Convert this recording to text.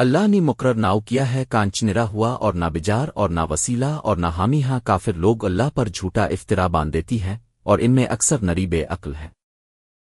اللہ نے مقرر ناؤ کیا ہے کانچنرا ہوا اور نہ بجار اور نہ وسیلہ اور نہ حامی ہاں کافر لوگ اللہ پر جھوٹا افطرا باندھ دیتی ہے اور ان میں اکثر نری بے عقل ہے